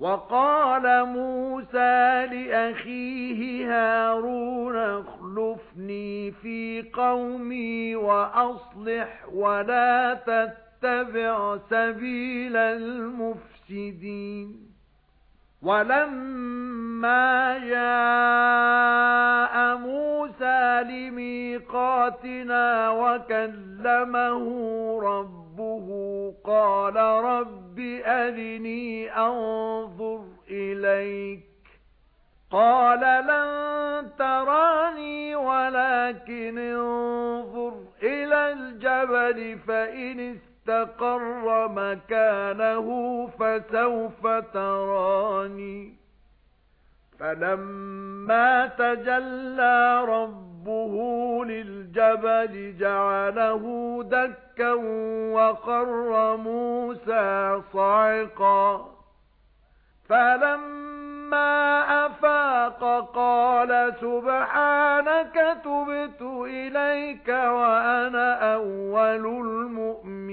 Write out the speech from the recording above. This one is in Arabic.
وَقَالَ مُوسَى لِأَخِيهِ هَارُونَ اخْلُفْنِي فِي قَوْمِي وَأَصْلِحْ وَلَا تَتَّبِعْ سَبِيلَ الْمُفْسِدِينَ. وَلَمَّا جَاءَ لِمِيقَاتِنَا وَكَلَّمَهُ رَبُّهُ قَالَ رَبِّ أَرِنِي أَنظُرْ إِلَيْكَ قَالَ لَن تَرَانِي وَلَكِنْ انظُرْ إِلَى الْجَبَلِ فَإِنِ اسْتَقَرَّ مَكَانَهُ فَسَوْفَ تَرَانِي فَلَمَّا تَجَلَّى رَبُّهُ لِلْجَبَلِ جَعَلَهُ دَكًّا وَخَرَّ مُوسَى صَعِقًا. فَلَمَّا أَفَاقَ قَالَ سُبْحَانَكَ تُبْتُ إِلَيْكَ وَأَنَا أَوَّلُ الْمُؤْمِنِينَ.